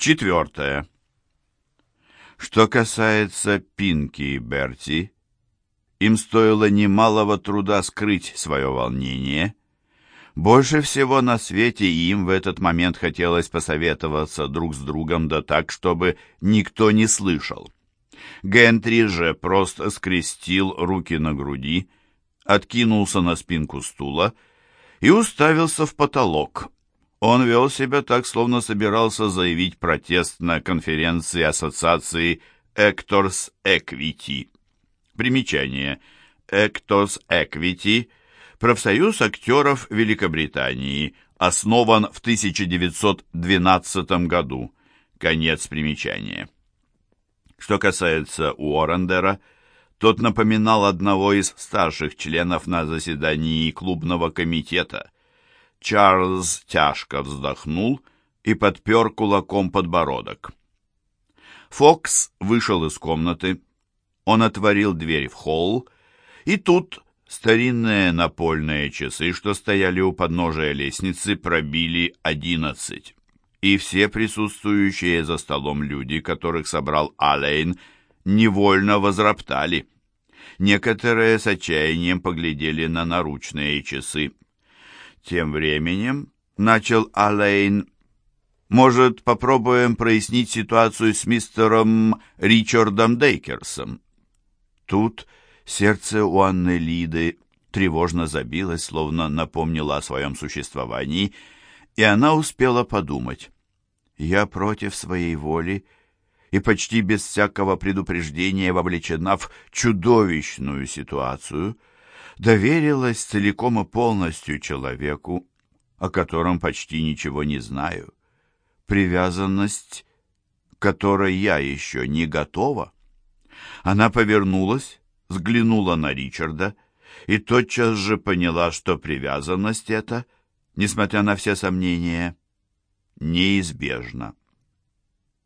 Четвертое. Что касается Пинки и Берти, им стоило немалого труда скрыть свое волнение. Больше всего на свете им в этот момент хотелось посоветоваться друг с другом, да так, чтобы никто не слышал. Гентри же просто скрестил руки на груди, откинулся на спинку стула и уставился в потолок, он вел себя так, словно собирался заявить протест на конференции Ассоциации Actors Equity. Примечание. Actors Equity – профсоюз актеров Великобритании, основан в 1912 году. Конец примечания. Что касается Уоррендера, тот напоминал одного из старших членов на заседании клубного комитета – Чарльз тяжко вздохнул и подпер кулаком подбородок. Фокс вышел из комнаты. Он отворил дверь в холл, и тут старинные напольные часы, что стояли у подножия лестницы, пробили одиннадцать. И все присутствующие за столом люди, которых собрал Алейн, невольно возроптали. Некоторые с отчаянием поглядели на наручные часы. Тем временем начал Алейн. Может, попробуем прояснить ситуацию с мистером Ричардом Дейкерсом? Тут сердце у Анны Лиды тревожно забилось, словно напомнило о своем существовании, и она успела подумать. «Я против своей воли и почти без всякого предупреждения вовлечена в чудовищную ситуацию» доверилась целиком и полностью человеку, о котором почти ничего не знаю. Привязанность, которой я еще не готова. Она повернулась, взглянула на Ричарда и тотчас же поняла, что привязанность эта, несмотря на все сомнения, неизбежна.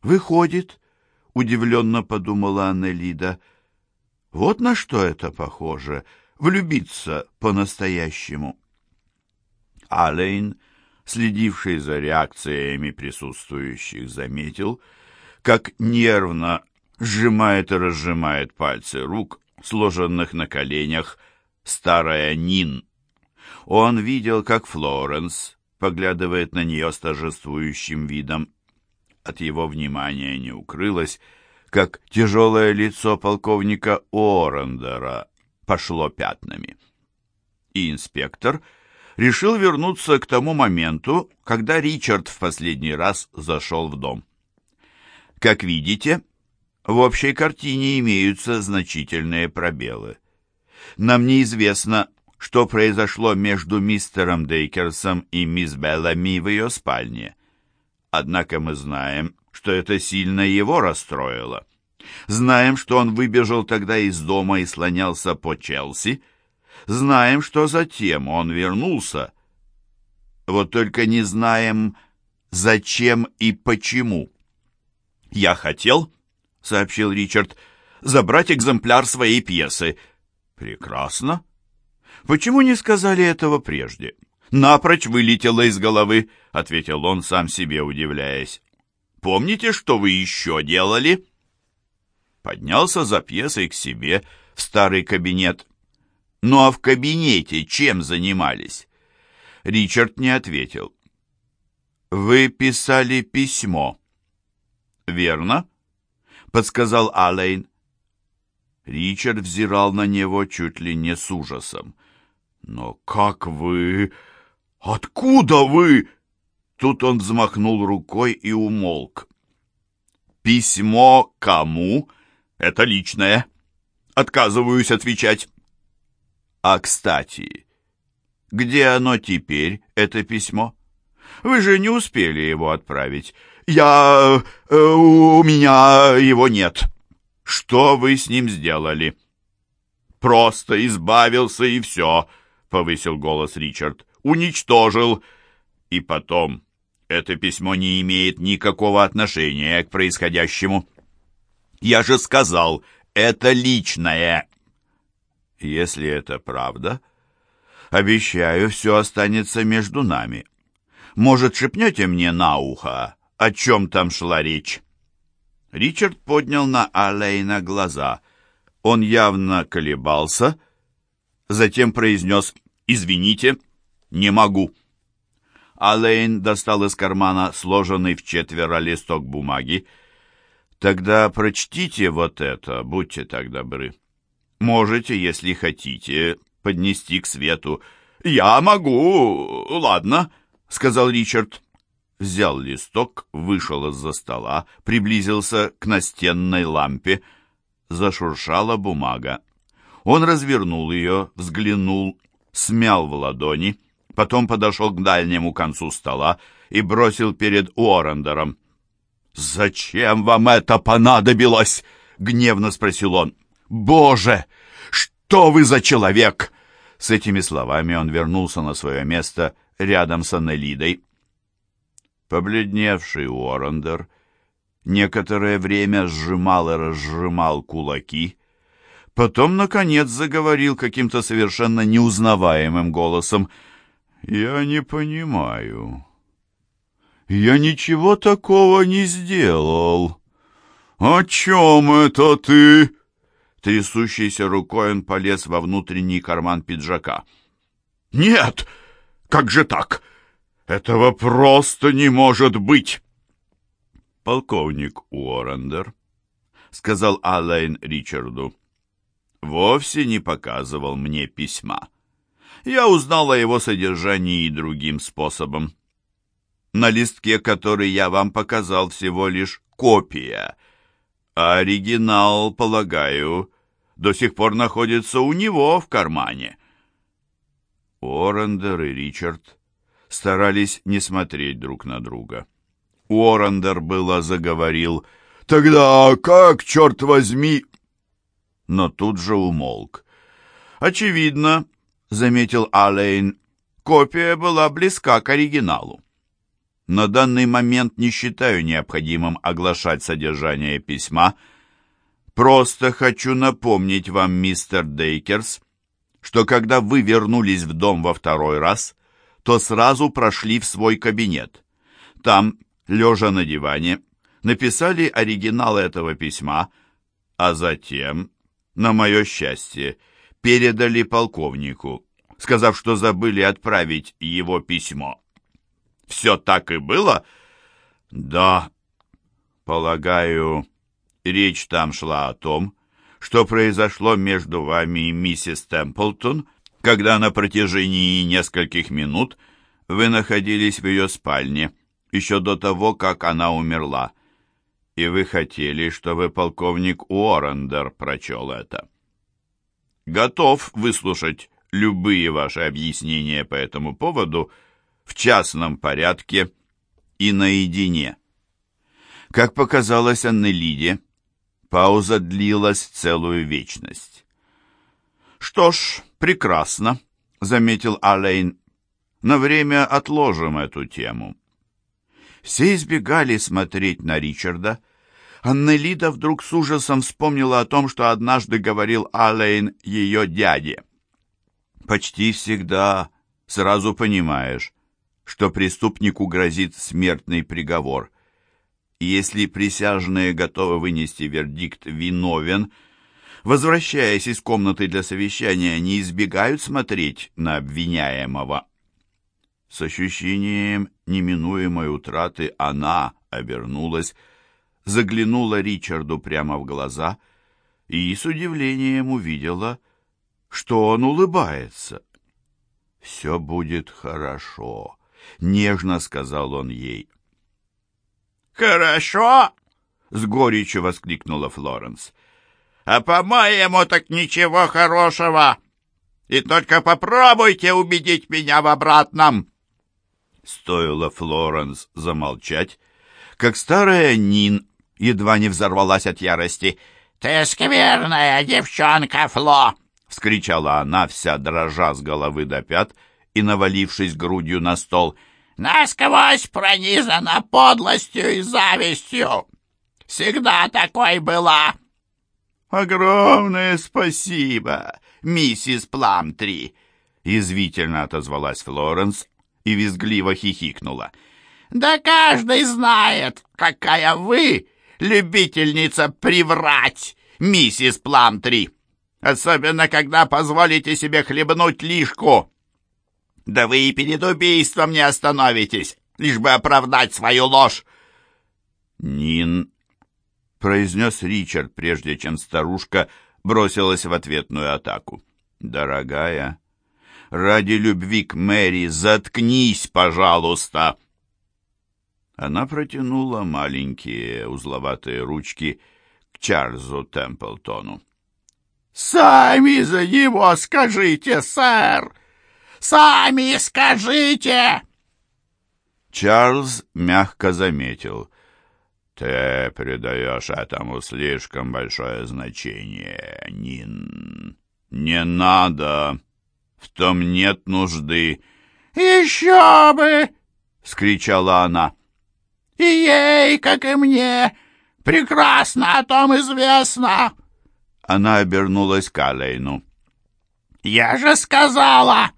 «Выходит», — удивленно подумала Аннелида, — «вот на что это похоже», — влюбиться по-настоящему. Алейн, следивший за реакциями присутствующих, заметил, как нервно сжимает и разжимает пальцы рук, сложенных на коленях, старая Нин. Он видел, как Флоренс поглядывает на нее с торжествующим видом. От его внимания не укрылось, как тяжелое лицо полковника Орендера пошло пятнами. И инспектор решил вернуться к тому моменту, когда Ричард в последний раз зашел в дом. Как видите, в общей картине имеются значительные пробелы. Нам неизвестно, что произошло между мистером Дейкерсом и мисс Беллами в ее спальне. Однако мы знаем, что это сильно его расстроило. Знаем, что он выбежал тогда из дома и слонялся по Челси. Знаем, что затем он вернулся. Вот только не знаем, зачем и почему. «Я хотел», — сообщил Ричард, — «забрать экземпляр своей пьесы». «Прекрасно. Почему не сказали этого прежде?» «Напрочь вылетело из головы», — ответил он, сам себе удивляясь. «Помните, что вы еще делали?» Поднялся за пьесой к себе в старый кабинет. Ну а в кабинете чем занимались? Ричард не ответил. «Вы писали письмо». «Верно?» — подсказал Алейн. Ричард взирал на него чуть ли не с ужасом. «Но как вы... Откуда вы...» Тут он взмахнул рукой и умолк. «Письмо кому?» Это личное. Отказываюсь отвечать. А, кстати, где оно теперь, это письмо? Вы же не успели его отправить. Я... Э, у меня его нет. Что вы с ним сделали? Просто избавился и все, повысил голос Ричард. Уничтожил. И потом, это письмо не имеет никакого отношения к происходящему. Я же сказал, это личное. Если это правда, обещаю, все останется между нами. Может, шепнете мне на ухо, о чем там шла речь?» Ричард поднял на Алейна глаза. Он явно колебался, затем произнес «Извините, не могу». Алейн достал из кармана сложенный в четверо листок бумаги. «Тогда прочтите вот это, будьте так добры. Можете, если хотите, поднести к свету». «Я могу, ладно», — сказал Ричард взял листок, вышел из-за стола, приблизился к настенной лампе. Зашуршала бумага. Он развернул ее, взглянул, смял в ладони, потом подошел к дальнему концу стола и бросил перед Уоррендером. «Зачем вам это понадобилось?» — гневно спросил он. «Боже, что вы за человек?» С этими словами он вернулся на свое место рядом с Аннелидой. Побледневший Уоррендер некоторое время сжимал и разжимал кулаки, потом, наконец, заговорил каким-то совершенно неузнаваемым голосом. «Я не понимаю. Я ничего такого не сделал. О чем это ты?» Трясущейся рукой он полез во внутренний карман пиджака. «Нет! Как же так? Этого просто не может быть!» «Полковник Уоррендер», — сказал Аллен Ричарду, — «вовсе не показывал мне письма. Я узнал о его содержании и другим способом. На листке, который я вам показал, всего лишь копия, а оригинал, полагаю, до сих пор находится у него в кармане». Уоррендер и Ричард старались не смотреть друг на друга. Уоррендер было заговорил «Тогда как, черт возьми?» Но тут же умолк. «Очевидно», — заметил Алейн, — «копия была близка к оригиналу. На данный момент не считаю необходимым оглашать содержание письма. Просто хочу напомнить вам, мистер Дейкерс, что когда вы вернулись в дом во второй раз, то сразу прошли в свой кабинет. Там, лежа на диване, написали оригинал этого письма, а затем, на мое счастье, передали полковнику, сказав, что забыли отправить его письмо. Все так и было? Да. Полагаю, речь там шла о том, что произошло между вами и миссис Темплтон, когда на протяжении нескольких минут вы находились в ее спальне, еще до того, как она умерла, и вы хотели, чтобы полковник Уоррендер прочел это. Готов выслушать любые ваши объяснения по этому поводу в частном порядке и наедине. Как показалось Аннелиде, пауза длилась целую вечность. «Что ж, прекрасно», — заметил Алейн. «На время отложим эту тему». Все избегали смотреть на Ричарда. Аннелида вдруг с ужасом вспомнила о том, что однажды говорил Алейн ее дяде. «Почти всегда сразу понимаешь, что преступнику грозит смертный приговор. Если присяжные готовы вынести вердикт «виновен», возвращаясь из комнаты для совещания, не избегают смотреть на обвиняемого. С ощущением неминуемой утраты она обернулась, заглянула Ричарду прямо в глаза и с удивлением увидела, что он улыбается. «Все будет хорошо», — нежно сказал он ей. «Хорошо!» — с горечью воскликнула Флоренс. А по-моему, так ничего хорошего. И только попробуйте убедить меня в обратном. Стоило Флоренс замолчать, как старая Нин едва не взорвалась от ярости. «Ты скверная девчонка, Фло!» — вскричала она, вся дрожа с головы до пят и навалившись грудью на стол. «Насквозь пронизана подлостью и завистью! Всегда такой была!» «Огромное спасибо, миссис Пламтри!» Язвительно отозвалась Флоренс и визгливо хихикнула. Да каждый знает, какая вы любительница приврать, миссис Пламтри. Особенно, когда позволите себе хлебнуть лишку. Да вы и перед убийством не остановитесь, лишь бы оправдать свою ложь. Нин, произнес Ричард, прежде чем старушка бросилась в ответную атаку. Дорогая, ради любви к Мэри заткнись, пожалуйста. Она протянула маленькие узловатые ручки к Чарльзу Темплтону. «Сами за него скажите, сэр! Сами скажите!» Чарльз мягко заметил. «Ты придаешь этому слишком большое значение, Нин. Не надо. В том нет нужды». «Еще бы!» — скричала она. «И ей, как и мне, прекрасно о том известно!» Она обернулась к Алейну. «Я же сказала!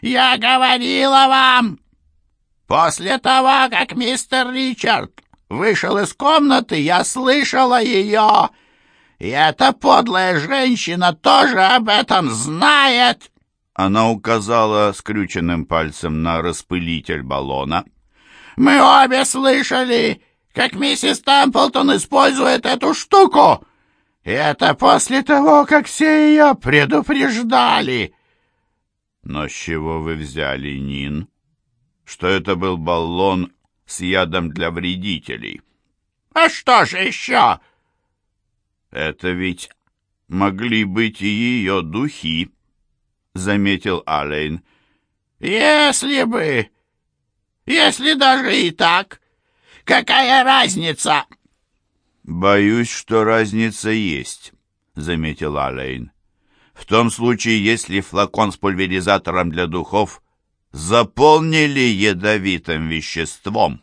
Я говорила вам! После того, как мистер Ричард вышел из комнаты, я слышала ее, и эта подлая женщина тоже об этом знает!» Она указала скрюченным пальцем на распылитель баллона. «Мы обе слышали, как миссис Темплтон использует эту штуку!» Это после того, как все ее предупреждали. Но с чего вы взяли, Нин? Что это был баллон с ядом для вредителей? А что же еще? Это ведь могли быть и ее духи, заметил Алейн. Если бы... Если даже и так, какая разница? «Боюсь, что разница есть», — заметил Алейн. «В том случае, если флакон с пульверизатором для духов заполнили ядовитым веществом».